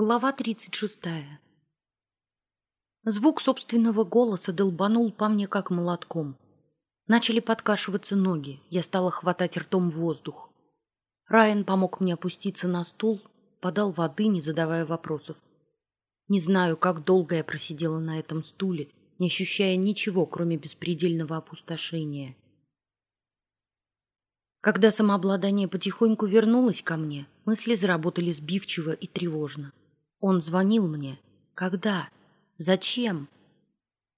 Глава 36. Звук собственного голоса долбанул по мне как молотком. Начали подкашиваться ноги, я стала хватать ртом воздух. Райан помог мне опуститься на стул, подал воды, не задавая вопросов. Не знаю, как долго я просидела на этом стуле, не ощущая ничего, кроме беспредельного опустошения. Когда самообладание потихоньку вернулось ко мне, мысли заработали сбивчиво и тревожно. Он звонил мне. Когда? Зачем?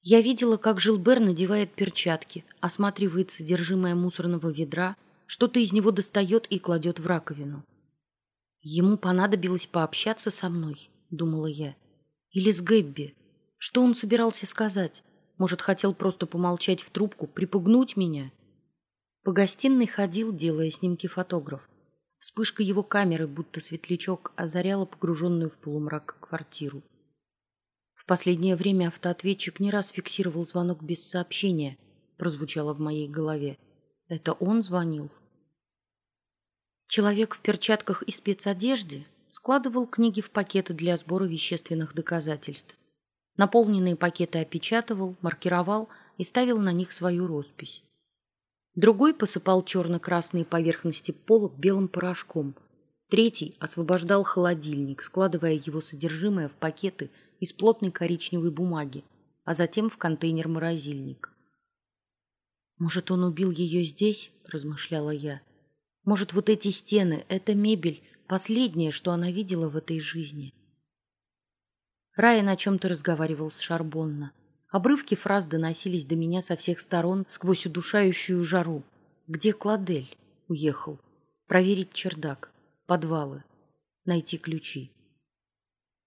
Я видела, как Жилбер надевает перчатки, осматривает содержимое мусорного ведра, что-то из него достает и кладет в раковину. Ему понадобилось пообщаться со мной, думала я. Или с Гэбби. Что он собирался сказать? Может, хотел просто помолчать в трубку, припугнуть меня? По гостиной ходил, делая снимки фотограф. Вспышка его камеры, будто светлячок, озаряла погруженную в полумрак квартиру. В последнее время автоответчик не раз фиксировал звонок без сообщения, прозвучало в моей голове. Это он звонил? Человек в перчатках и спецодежде складывал книги в пакеты для сбора вещественных доказательств. Наполненные пакеты опечатывал, маркировал и ставил на них свою роспись. Другой посыпал черно-красные поверхности пола белым порошком. Третий освобождал холодильник, складывая его содержимое в пакеты из плотной коричневой бумаги, а затем в контейнер-морозильник. «Может, он убил ее здесь?» – размышляла я. «Может, вот эти стены, эта мебель – последнее, что она видела в этой жизни?» Райан о чем-то разговаривал с Шарбонна. Обрывки фраз доносились до меня со всех сторон сквозь удушающую жару. Где Кладель? Уехал. Проверить чердак, подвалы, найти ключи.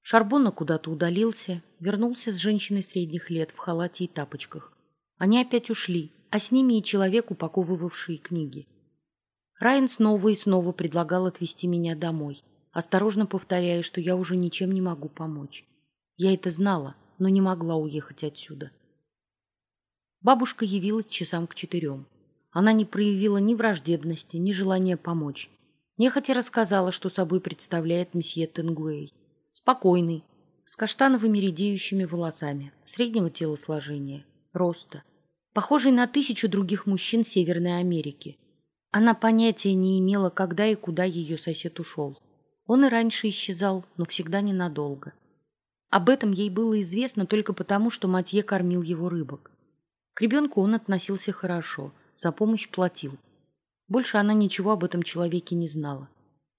Шарбона куда-то удалился, вернулся с женщиной средних лет в халате и тапочках. Они опять ушли, а с ними и человек, упаковывавший книги. Райан снова и снова предлагал отвезти меня домой, осторожно повторяя, что я уже ничем не могу помочь. Я это знала, но не могла уехать отсюда. Бабушка явилась часам к четырем. Она не проявила ни враждебности, ни желания помочь. Нехотя рассказала, что собой представляет месье Тенгуэй. Спокойный, с каштановыми редеющими волосами, среднего телосложения, роста, похожий на тысячу других мужчин Северной Америки. Она понятия не имела, когда и куда ее сосед ушел. Он и раньше исчезал, но всегда ненадолго. Об этом ей было известно только потому, что Матье кормил его рыбок. К ребенку он относился хорошо, за помощь платил. Больше она ничего об этом человеке не знала.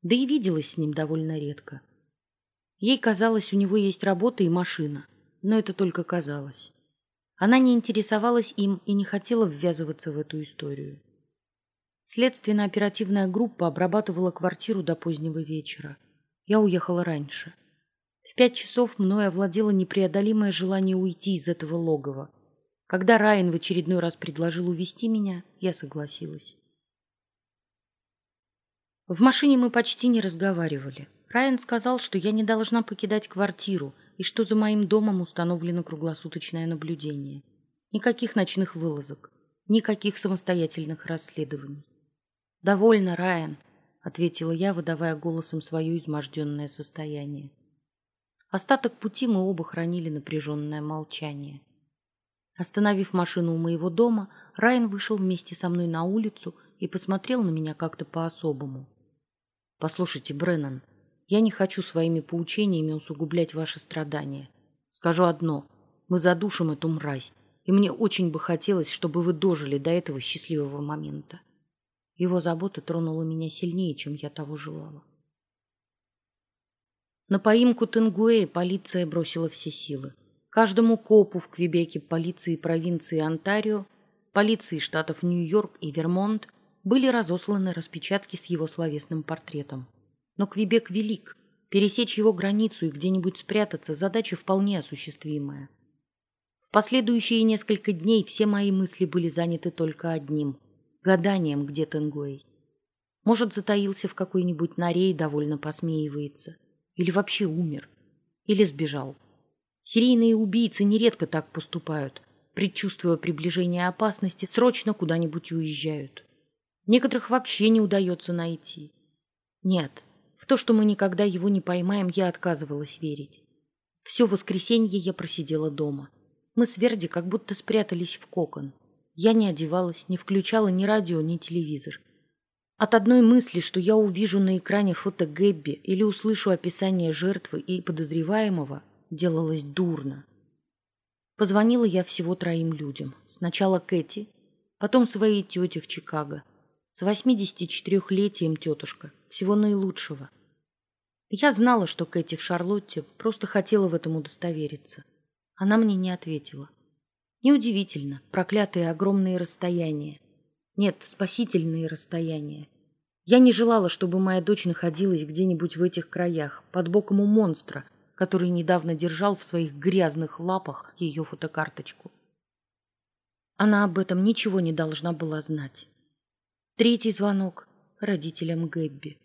Да и виделась с ним довольно редко. Ей казалось, у него есть работа и машина, но это только казалось. Она не интересовалась им и не хотела ввязываться в эту историю. Следственно-оперативная группа обрабатывала квартиру до позднего вечера. Я уехала раньше. В пять часов мной овладело непреодолимое желание уйти из этого логова. Когда Райан в очередной раз предложил увести меня, я согласилась. В машине мы почти не разговаривали. Райан сказал, что я не должна покидать квартиру и что за моим домом установлено круглосуточное наблюдение. Никаких ночных вылазок, никаких самостоятельных расследований. «Довольно, Райан», — ответила я, выдавая голосом свое изможденное состояние. Остаток пути мы оба хранили напряженное молчание. Остановив машину у моего дома, Райан вышел вместе со мной на улицу и посмотрел на меня как-то по-особому. «Послушайте, Бреннан, я не хочу своими поучениями усугублять ваши страдания. Скажу одно. Мы задушим эту мразь, и мне очень бы хотелось, чтобы вы дожили до этого счастливого момента». Его забота тронула меня сильнее, чем я того желала. На поимку Тенгуэя полиция бросила все силы. Каждому копу в Квебеке полиции провинции Онтарио, полиции штатов Нью-Йорк и Вермонт были разосланы распечатки с его словесным портретом. Но Квебек велик. Пересечь его границу и где-нибудь спрятаться – задача вполне осуществимая. В последующие несколько дней все мои мысли были заняты только одним – гаданием, где Тенгуэй. Может, затаился в какой-нибудь норе и довольно посмеивается. Или вообще умер. Или сбежал. Серийные убийцы нередко так поступают. Предчувствуя приближение опасности, срочно куда-нибудь уезжают. Некоторых вообще не удается найти. Нет, В то, что мы никогда его не поймаем, я отказывалась верить. Все воскресенье я просидела дома. Мы с Верди как будто спрятались в кокон. Я не одевалась, не включала ни радио, ни телевизор. От одной мысли, что я увижу на экране фото Гэбби или услышу описание жертвы и подозреваемого, делалось дурно. Позвонила я всего троим людям. Сначала Кэти, потом своей тете в Чикаго. С 84-летием тетушка. Всего наилучшего. Я знала, что Кэти в Шарлотте, просто хотела в этом удостовериться. Она мне не ответила. Неудивительно, проклятые огромные расстояния. Нет, спасительные расстояния. Я не желала, чтобы моя дочь находилась где-нибудь в этих краях, под боком у монстра, который недавно держал в своих грязных лапах ее фотокарточку. Она об этом ничего не должна была знать. Третий звонок родителям Гэбби.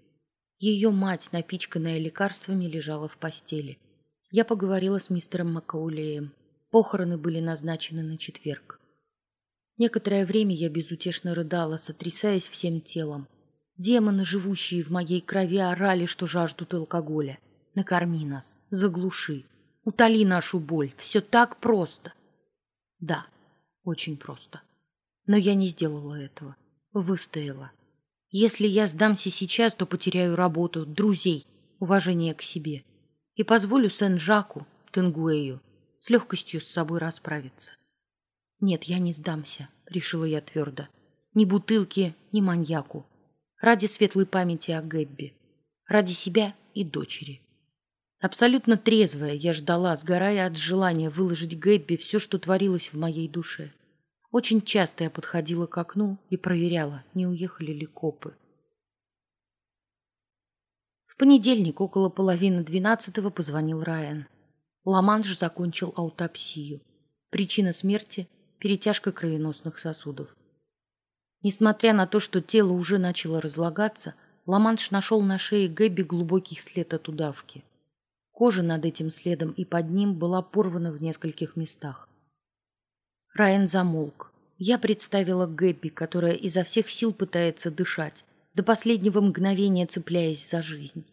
Ее мать, напичканная лекарствами, лежала в постели. Я поговорила с мистером Макаулеем. Похороны были назначены на четверг. Некоторое время я безутешно рыдала, сотрясаясь всем телом. Демоны, живущие в моей крови, орали, что жаждут алкоголя. Накорми нас, заглуши, утоли нашу боль. Все так просто. Да, очень просто. Но я не сделала этого. Выстояла. Если я сдамся сейчас, то потеряю работу, друзей, уважение к себе. И позволю Сен-Жаку, Тенгуэю, с легкостью с собой расправиться. Нет, я не сдамся, решила я твердо. Ни бутылке, ни маньяку. Ради светлой памяти о Гэбби. Ради себя и дочери. Абсолютно трезвая я ждала, сгорая от желания выложить Гэбби все, что творилось в моей душе. Очень часто я подходила к окну и проверяла, не уехали ли копы. В понедельник около половины двенадцатого позвонил Райан. Ламанш закончил аутопсию. Причина смерти – перетяжка кровеносных сосудов. Несмотря на то, что тело уже начало разлагаться, Ламанш нашел на шее Гэбби глубокий след от удавки. Кожа над этим следом и под ним была порвана в нескольких местах. Райан замолк. Я представила Гэбби, которая изо всех сил пытается дышать, до последнего мгновения цепляясь за жизнь.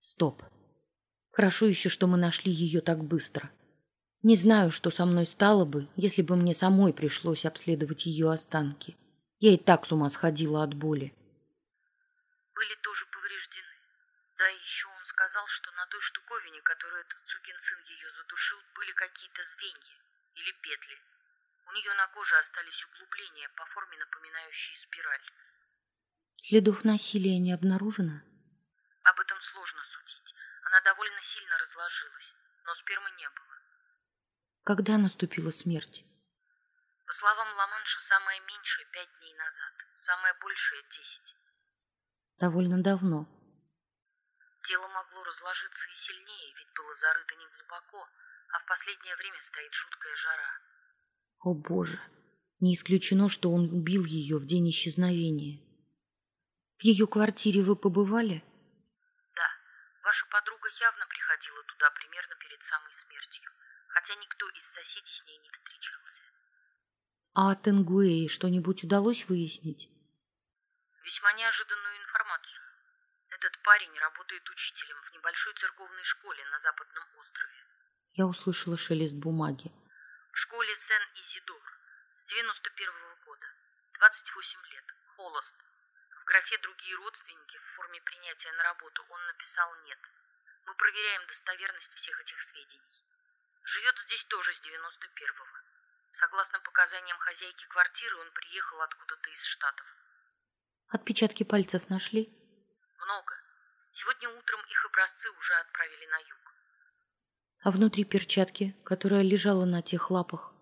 Стоп. Хорошо еще, что мы нашли ее так быстро. Не знаю, что со мной стало бы, если бы мне самой пришлось обследовать ее останки. Я и так с ума сходила от боли. Были тоже повреждены. Да, еще он сказал, что на той штуковине, которую этот сукин сын ее задушил, были какие-то звенья или петли. У нее на коже остались углубления, по форме напоминающие спираль. Следов насилия не обнаружено? Об этом сложно судить. Она довольно сильно разложилась, но спермы не было. Когда наступила смерть? По словам Ламанша, самое меньшее пять дней назад, самое большее десять. Довольно давно. Тело могло разложиться и сильнее, ведь было зарыто неглубоко, а в последнее время стоит жуткая жара. О боже, не исключено, что он убил ее в день исчезновения. В ее квартире вы побывали? Да, ваша подруга явно приходила туда примерно перед самой смертью, хотя никто из соседей с ней не встречался. А о Тенгуэе что-нибудь удалось выяснить? Весьма неожиданную информацию. Этот парень работает учителем в небольшой церковной школе на западном острове. Я услышала шелест бумаги. В школе Сен-Изидор с 91 -го года. 28 лет. Холост. В графе «Другие родственники» в форме принятия на работу он написал «нет». Мы проверяем достоверность всех этих сведений. Живет здесь тоже с 91-го. Согласно показаниям хозяйки квартиры, он приехал откуда-то из Штатов. Отпечатки пальцев нашли? Много. Сегодня утром их образцы уже отправили на юг. А внутри перчатки, которая лежала на тех лапах?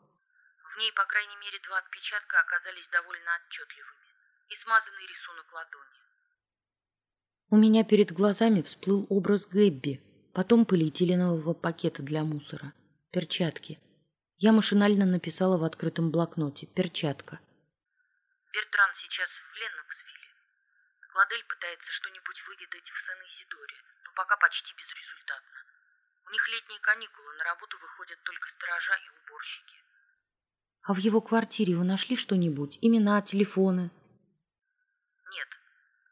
В ней, по крайней мере, два отпечатка оказались довольно отчетливыми. И смазанный рисунок ладони. У меня перед глазами всплыл образ Гэбби, потом полиэтиленового пакета для мусора. Перчатки. Я машинально написала в открытом блокноте «перчатка». Бертран сейчас в Ленноксвилле. Кладель пытается что-нибудь выведать в Сен-Изидоре, но пока почти безрезультатно. У них летние каникулы, на работу выходят только сторожа и уборщики. А в его квартире вы нашли что-нибудь? Имена, телефоны? Нет,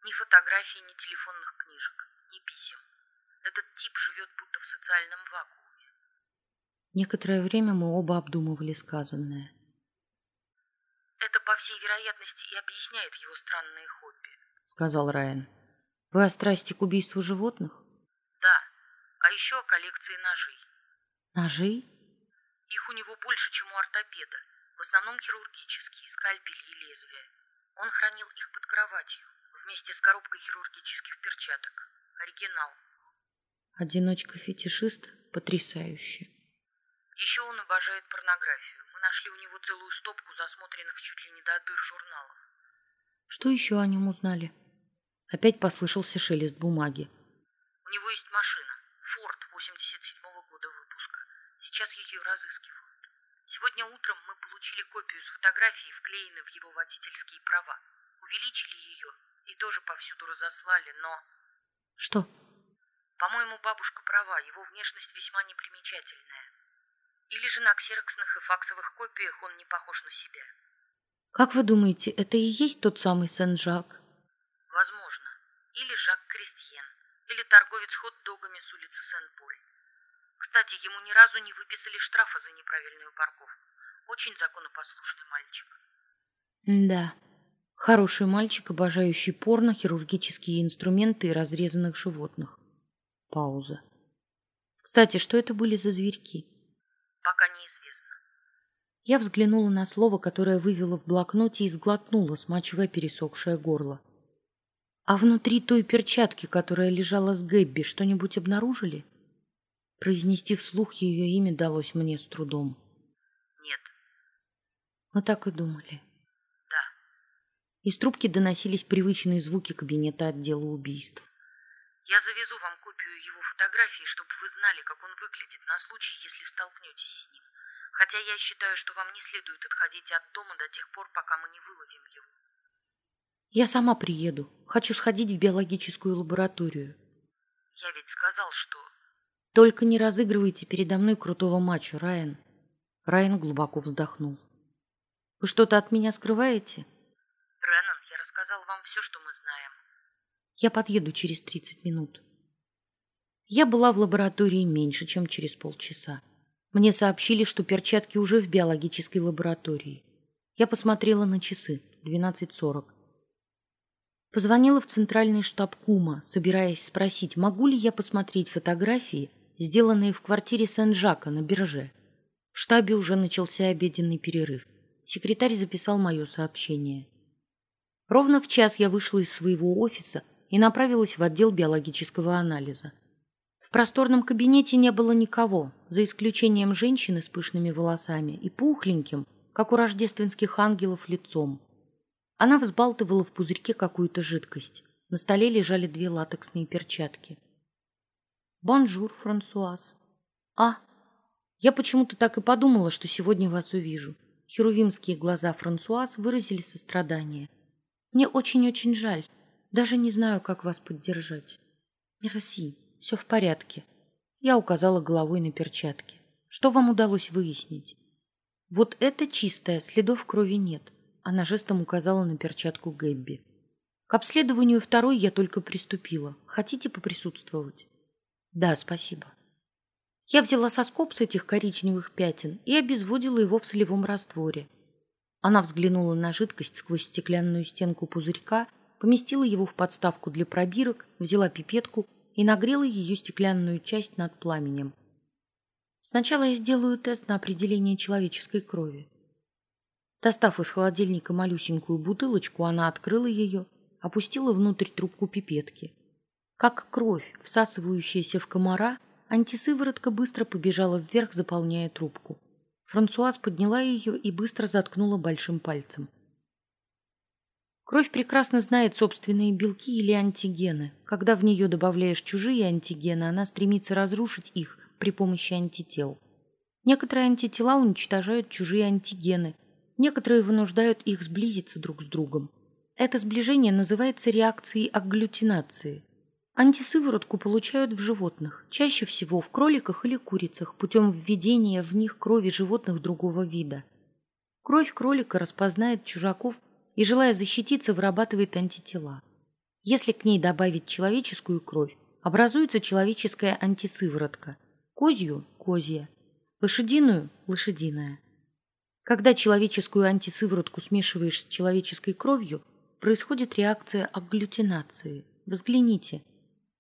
ни фотографий, ни телефонных книжек, ни писем. Этот тип живет будто в социальном вакууме. Некоторое время мы оба обдумывали сказанное. Это, по всей вероятности, и объясняет его странные хобби, сказал Райан. Вы о страсти к убийству животных? Да, а еще о коллекции ножей. Ножей? Их у него больше, чем у ортопеда. В основном хирургические, скальпели и лезвия. Он хранил их под кроватью, вместе с коробкой хирургических перчаток. Оригинал. Одиночка-фетишист? Потрясающе. Еще он обожает порнографию. Мы нашли у него целую стопку засмотренных чуть ли не до дыр журналов. Что еще о нем узнали? Опять послышался шелест бумаги. У него есть машина. Форд 87-го года выпуска. Сейчас ее разыскивают. Сегодня утром мы получили копию с фотографией, вклеенной в его водительские права. Увеличили ее и тоже повсюду разослали, но... Что? По-моему, бабушка права, его внешность весьма непримечательная. Или же на ксероксных и факсовых копиях он не похож на себя. Как вы думаете, это и есть тот самый Сен-Жак? Возможно. Или Жак Крестьен. Или торговец хот-догами с улицы Сен-Поль. Кстати, ему ни разу не выписали штрафа за неправильную парковку. Очень законопослушный мальчик. Да, хороший мальчик, обожающий порно, хирургические инструменты и разрезанных животных. Пауза. Кстати, что это были за зверьки? Пока неизвестно. Я взглянула на слово, которое вывела в блокноте и сглотнула, смачивая пересохшее горло. А внутри той перчатки, которая лежала с Гэбби, что-нибудь обнаружили? Произнести вслух ее имя далось мне с трудом. Нет. Мы так и думали. Да. Из трубки доносились привычные звуки кабинета отдела убийств. Я завезу вам копию его фотографии, чтобы вы знали, как он выглядит на случай, если столкнетесь с ним. Хотя я считаю, что вам не следует отходить от дома до тех пор, пока мы не выловим его. Я сама приеду. Хочу сходить в биологическую лабораторию. Я ведь сказал, что только не разыгрывайте передо мной крутого мачо, Райан. Райан глубоко вздохнул. Вы что-то от меня скрываете? Реннон, я рассказал вам все, что мы знаем. Я подъеду через тридцать минут. Я была в лаборатории меньше, чем через полчаса. Мне сообщили, что перчатки уже в биологической лаборатории. Я посмотрела на часы. Двенадцать сорок. Позвонила в центральный штаб Кума, собираясь спросить, могу ли я посмотреть фотографии сделанные в квартире Сен-Жака на бирже. В штабе уже начался обеденный перерыв. Секретарь записал мое сообщение. Ровно в час я вышла из своего офиса и направилась в отдел биологического анализа. В просторном кабинете не было никого, за исключением женщины с пышными волосами и пухленьким, как у рождественских ангелов, лицом. Она взбалтывала в пузырьке какую-то жидкость. На столе лежали две латексные перчатки. Bonjour, Франсуаз. А, я почему-то так и подумала, что сегодня вас увижу. Херувимские глаза Франсуаз выразили сострадание. Мне очень-очень жаль. Даже не знаю, как вас поддержать. Мерси, все в порядке. Я указала головой на перчатки. Что вам удалось выяснить? Вот это чистое, следов крови нет. Она жестом указала на перчатку Гэбби. К обследованию второй я только приступила. Хотите поприсутствовать? Да, спасибо. Я взяла соскоб с этих коричневых пятен и обезводила его в солевом растворе. Она взглянула на жидкость сквозь стеклянную стенку пузырька, поместила его в подставку для пробирок, взяла пипетку и нагрела ее стеклянную часть над пламенем. Сначала я сделаю тест на определение человеческой крови. Достав из холодильника малюсенькую бутылочку, она открыла ее, опустила внутрь трубку пипетки – как кровь, всасывающаяся в комара, антисыворотка быстро побежала вверх, заполняя трубку. Франсуаз подняла ее и быстро заткнула большим пальцем. Кровь прекрасно знает собственные белки или антигены. Когда в нее добавляешь чужие антигены, она стремится разрушить их при помощи антител. Некоторые антитела уничтожают чужие антигены, некоторые вынуждают их сблизиться друг с другом. Это сближение называется реакцией агглютинации. Антисыворотку получают в животных, чаще всего в кроликах или курицах, путем введения в них крови животных другого вида. Кровь кролика распознает чужаков и, желая защититься, вырабатывает антитела. Если к ней добавить человеческую кровь, образуется человеческая антисыворотка, козью – козья, лошадиную – лошадиная. Когда человеческую антисыворотку смешиваешь с человеческой кровью, происходит реакция агглютинации. Взгляните.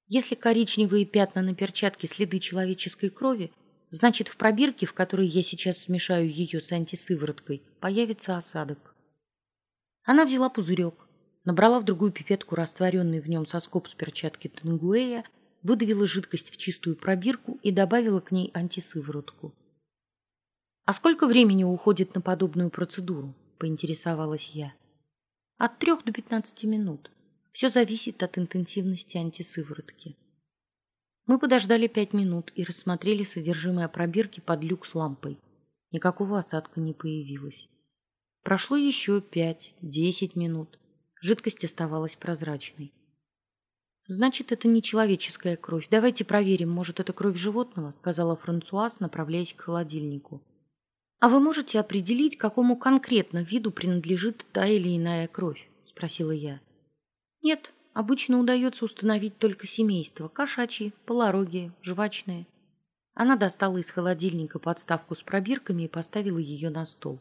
Если коричневые пятна на перчатке следы человеческой крови, значит в пробирке, в которой я сейчас смешаю ее с антисывороткой, появится осадок. Она взяла пузырек, набрала в другую пипетку растворенный в нем соскоб с перчатки Тенгуэя, выдавила жидкость в чистую пробирку и добавила к ней антисыворотку. «А сколько времени уходит на подобную процедуру?» – поинтересовалась я. «От трех до пятнадцати минут. Все зависит от интенсивности антисыворотки». Мы подождали пять минут и рассмотрели содержимое пробирки под люк с лампой. Никакого осадка не появилось. Прошло еще пять-десять минут. Жидкость оставалась прозрачной. «Значит, это не человеческая кровь. Давайте проверим, может, это кровь животного», сказала Франсуаз, направляясь к холодильнику. «А вы можете определить, какому конкретно виду принадлежит та или иная кровь?» спросила я. «Нет, обычно удается установить только семейство – кошачьи, полорогие, жвачные». Она достала из холодильника подставку с пробирками и поставила ее на стол.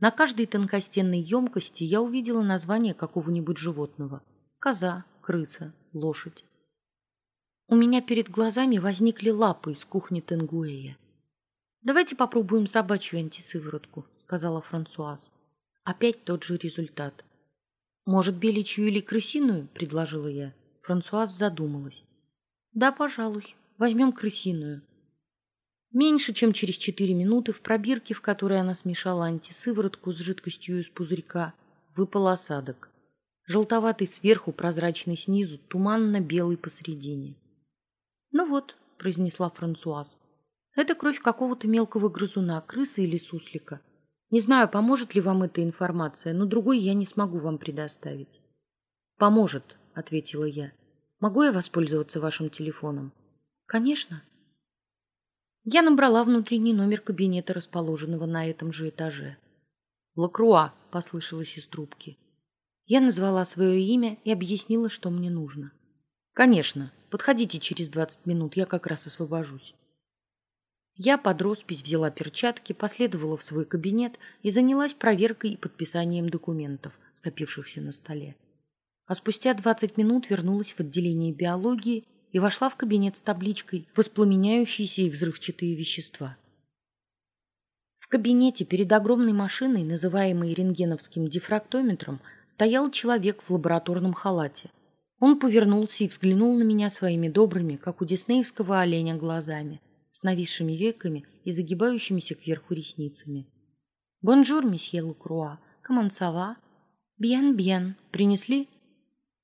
На каждой тонкостенной емкости я увидела название какого-нибудь животного. Коза, крыса, лошадь. У меня перед глазами возникли лапы из кухни Тенгуэя. «Давайте попробуем собачью антисыворотку», — сказала Франсуаз. Опять тот же результат. «Может, беличью или крысиную?» — предложила я. Франсуаз задумалась. «Да, пожалуй. Возьмем крысиную. Меньше чем через четыре минуты в пробирке, в которой она смешала антисыворотку с жидкостью из пузырька, выпал осадок. Желтоватый сверху, прозрачный снизу, туманно-белый посередине. «Ну вот», — произнесла Франсуаз, — «это кровь какого-то мелкого грызуна, крысы или суслика. Не знаю, поможет ли вам эта информация, но другой я не смогу вам предоставить». «Поможет», — ответила я. «Могу я воспользоваться вашим телефоном?» «Конечно», я набрала внутренний номер кабинета, расположенного на этом же этаже. «Лакруа», — послышалось из трубки. Я назвала свое имя и объяснила, что мне нужно. «Конечно. Подходите через двадцать минут, я как раз освобожусь». Я под роспись взяла перчатки, последовала в свой кабинет и занялась проверкой и подписанием документов, скопившихся на столе. А спустя двадцать минут вернулась в отделение биологии и вошла в кабинет с табличкой «Воспламеняющиеся и взрывчатые вещества». В кабинете перед огромной машиной, называемой рентгеновским дифрактометром, стоял человек в лабораторном халате. Он повернулся и взглянул на меня своими добрыми, как у диснеевского оленя, глазами, с нависшими веками и загибающимися кверху ресницами. «Bonjour, месье Лукруа. Comment ça va?» «Bien, bien. Принесли?»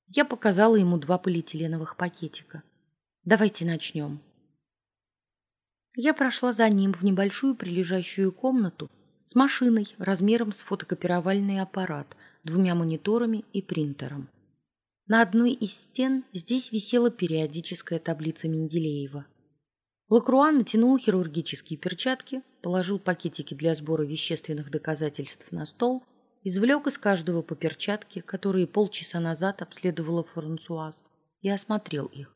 Я показала ему два полиэтиленовых пакетика. Давайте начнем. Я прошла за ним в небольшую прилежащую комнату с машиной размером с фотокопировальный аппарат, двумя мониторами и принтером. На одной из стен здесь висела периодическая таблица Менделеева. Лакруа натянул хирургические перчатки, положил пакетики для сбора вещественных доказательств на стол, извлек из каждого по перчатке, которые полчаса назад обследовала Франсуаз, и осмотрел их.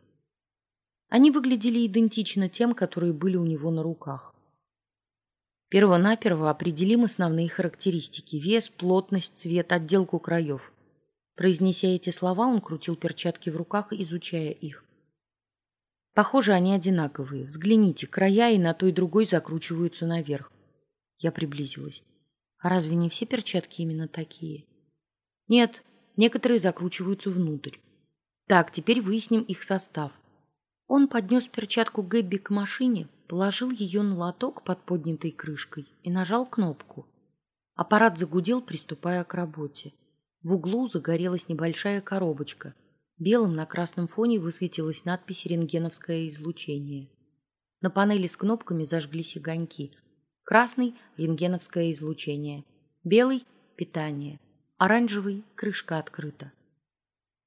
Они выглядели идентично тем, которые были у него на руках. Первонаперво определим основные характеристики – вес, плотность, цвет, отделку краев. Произнеся эти слова, он крутил перчатки в руках, изучая их. Похоже, они одинаковые. Взгляните, края и на той и другой закручиваются наверх. Я приблизилась. А разве не все перчатки именно такие? Нет, некоторые закручиваются внутрь. Так, теперь выясним их состав. Он поднес перчатку Гэбби к машине, положил ее на лоток под поднятой крышкой и нажал кнопку. Аппарат загудел, приступая к работе. В углу загорелась небольшая коробочка. Белым на красном фоне высветилась надпись «Рентгеновское излучение». На панели с кнопками зажглись огоньки. Красный – рентгеновское излучение. Белый – питание. Оранжевый – крышка открыта.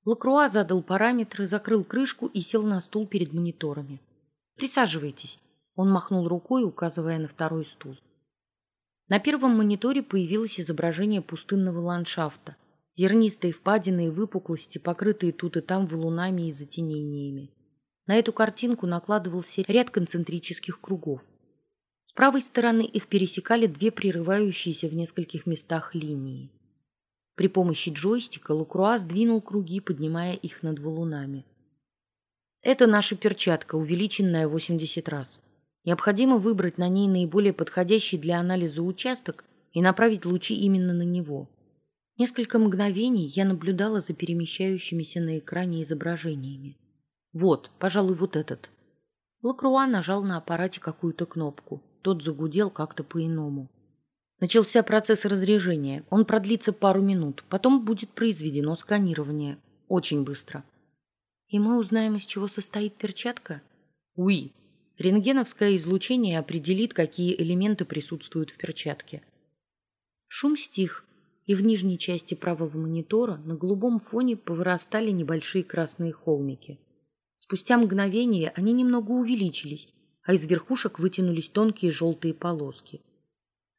Лакруа задал параметры, закрыл крышку и сел на стул перед мониторами. «Присаживайтесь», — он махнул рукой, указывая на второй стул. На первом мониторе появилось изображение пустынного ландшафта. Зернистые впадины и выпуклости, покрытые тут и там валунами и затенениями. На эту картинку накладывался ряд концентрических кругов. С правой стороны их пересекали две прерывающиеся в нескольких местах линии. При помощи джойстика Лукруа сдвинул круги, поднимая их над валунами. Это наша перчатка, увеличенная 80 раз. Необходимо выбрать на ней наиболее подходящий для анализа участок и направить лучи именно на него. Несколько мгновений я наблюдала за перемещающимися на экране изображениями. Вот, пожалуй, вот этот. Лакруа нажал на аппарате какую-то кнопку. Тот загудел как-то по-иному. Начался процесс разрежения. Он продлится пару минут. Потом будет произведено сканирование. Очень быстро. И мы узнаем, из чего состоит перчатка? Уи. Рентгеновское излучение определит, какие элементы присутствуют в перчатке. Шум стих, и в нижней части правого монитора на голубом фоне повырастали небольшие красные холмики. Спустя мгновение они немного увеличились, а из верхушек вытянулись тонкие желтые полоски.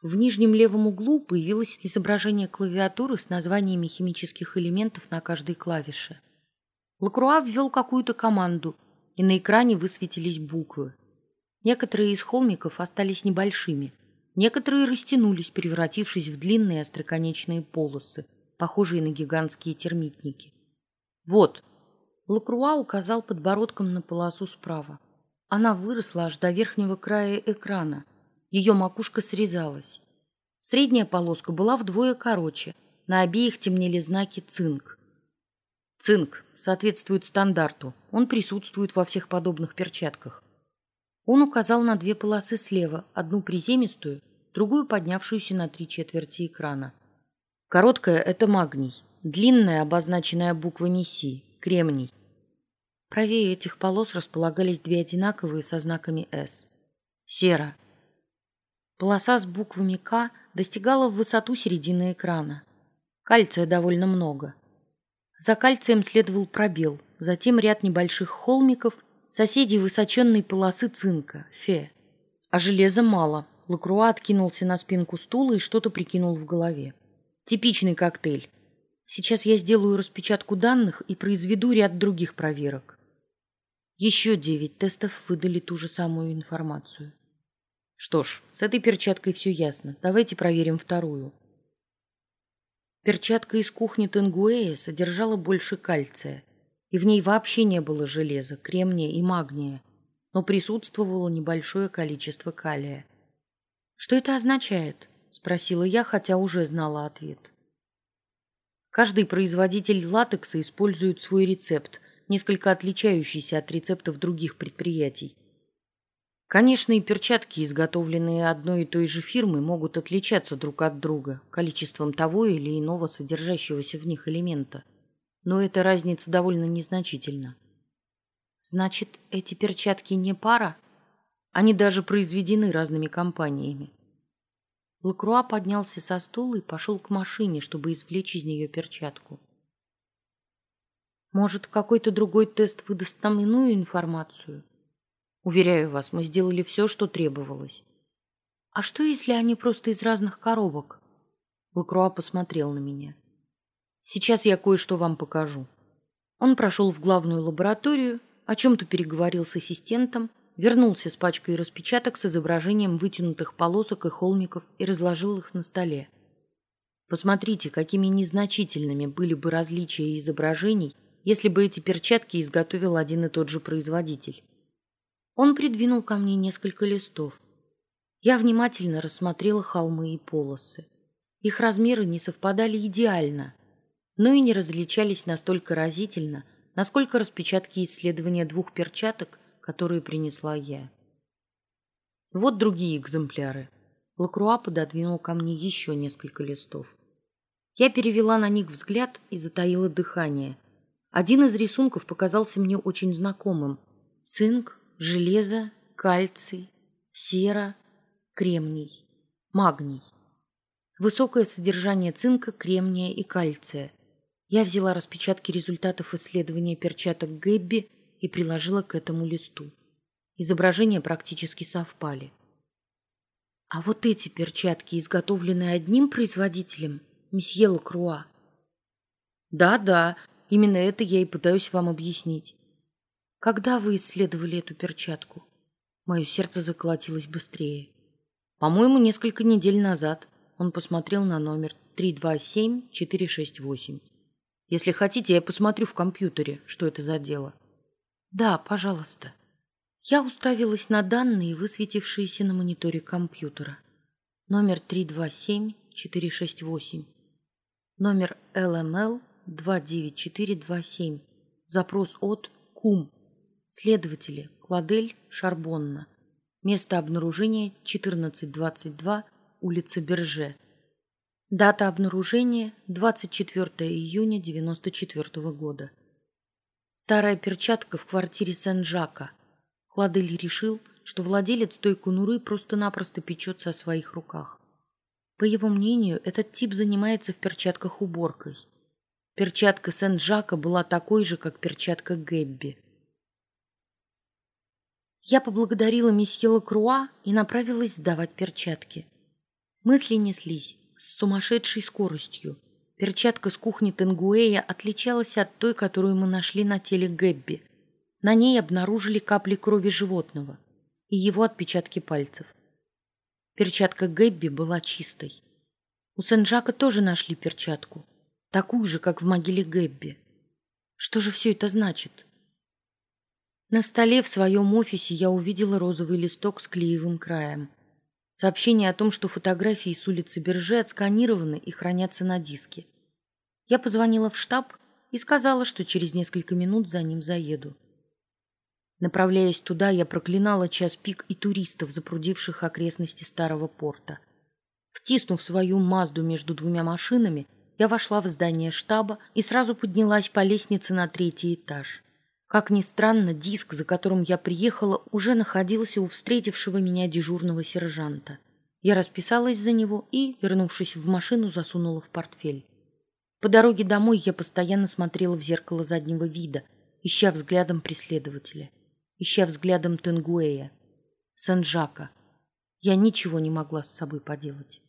В нижнем левом углу появилось изображение клавиатуры с названиями химических элементов на каждой клавише. Лакруа ввел какую-то команду, и на экране высветились буквы. Некоторые из холмиков остались небольшими, некоторые растянулись, превратившись в длинные остроконечные полосы, похожие на гигантские термитники. Вот, Лакруа указал подбородком на полосу справа. Она выросла аж до верхнего края экрана. Ее макушка срезалась. Средняя полоска была вдвое короче. На обеих темнели знаки «цинк». Цинк соответствует стандарту. Он присутствует во всех подобных перчатках. Он указал на две полосы слева, одну приземистую, другую поднявшуюся на три четверти экрана. Короткая – это магний, длинная, обозначенная буквами «Си» – кремний. Правее этих полос располагались две одинаковые со знаками «С». Сера. Полоса с буквами «К» достигала в высоту середины экрана. Кальция довольно много. За кальцием следовал пробел, затем ряд небольших холмиков соседей высоченной полосы цинка, фе. А железа мало. Лакруа откинулся на спинку стула и что-то прикинул в голове. Типичный коктейль. Сейчас я сделаю распечатку данных и произведу ряд других проверок. Еще девять тестов выдали ту же самую информацию. Что ж, с этой перчаткой все ясно. Давайте проверим вторую. Перчатка из кухни Тенгуэя содержала больше кальция – и в ней вообще не было железа, кремния и магния, но присутствовало небольшое количество калия. «Что это означает?» – спросила я, хотя уже знала ответ. Каждый производитель латекса использует свой рецепт, несколько отличающийся от рецептов других предприятий. Конечно, и перчатки, изготовленные одной и той же фирмой, могут отличаться друг от друга количеством того или иного содержащегося в них элемента но эта разница довольно незначительна. Значит, эти перчатки не пара? Они даже произведены разными компаниями. Лакруа поднялся со стула и пошел к машине, чтобы извлечь из нее перчатку. Может, какой-то другой тест выдаст нам иную информацию? Уверяю вас, мы сделали все, что требовалось. А что, если они просто из разных коробок? Лакруа посмотрел на меня. Сейчас я кое-что вам покажу. Он прошел в главную лабораторию, о чем-то переговорил с ассистентом, вернулся с пачкой распечаток с изображением вытянутых полосок и холмиков и разложил их на столе. Посмотрите, какими незначительными были бы различия изображений, если бы эти перчатки изготовил один и тот же производитель. Он придвинул ко мне несколько листов. Я внимательно рассмотрела холмы и полосы. Их размеры не совпадали идеально, но и не различались настолько разительно, насколько распечатки исследования двух перчаток, которые принесла я. Вот другие экземпляры. Лакруа пододвинул ко мне еще несколько листов. Я перевела на них взгляд и затаила дыхание. Один из рисунков показался мне очень знакомым. Цинк, железо, кальций, сера, кремний, магний. Высокое содержание цинка, кремния и кальция – я взяла распечатки результатов исследования перчаток Гэбби и приложила к этому листу. Изображения практически совпали. А вот эти перчатки изготовлены одним производителем, месье Лакруа. Да-да, именно это я и пытаюсь вам объяснить. Когда вы исследовали эту перчатку? Мое сердце заколотилось быстрее. По-моему, несколько недель назад. Он посмотрел на номер 327-468. Если хотите, я посмотрю в компьютере, что это за дело. Да, пожалуйста. Я уставилась на данные, высветившиеся на мониторе компьютера. Номер 327-468. Номер ЛМЛ 29427. Запрос от КУМ. Следователи Кладель Шарбонна. Место обнаружения 1422, улица Берже. Дата обнаружения 24 июня 94 года. Старая перчатка в квартире Сен-Жака. Кладель решил, что владелец той кунуры просто-напросто печется о своих руках. По его мнению, этот тип занимается в перчатках уборкой. Перчатка Сен-Жака была такой же, как перчатка Гэбби. Я поблагодарила месье Лакруа и направилась сдавать перчатки. Мысли неслись с сумасшедшей скоростью. Перчатка с кухни Тенгуэя отличалась от той, которую мы нашли на теле Гэбби. На ней обнаружили капли крови животного и его отпечатки пальцев. Перчатка Гэбби была чистой. У Сен-Жака тоже нашли перчатку, такую же, как в могиле Гэбби. Что же все это значит? На столе в своем офисе я увидела розовый листок с клеевым краем – Сообщение о том, что фотографии с улицы Берже отсканированы и хранятся на диске. Я позвонила в штаб и сказала, что через несколько минут за ним заеду. Направляясь туда, я проклинала час пик и туристов, запрудивших окрестности старого порта. Втиснув свою Мазду между двумя машинами, я вошла в здание штаба и сразу поднялась по лестнице на третий этаж. Как ни странно, диск, за которым я приехала, уже находился у встретившего меня дежурного сержанта. Я расписалась за него и, вернувшись в машину, засунула в портфель. По дороге домой я постоянно смотрела в зеркало заднего вида, ища взглядом преследователя, ища взглядом Тенгуэя, Санджака. Я ничего не могла с собой поделать.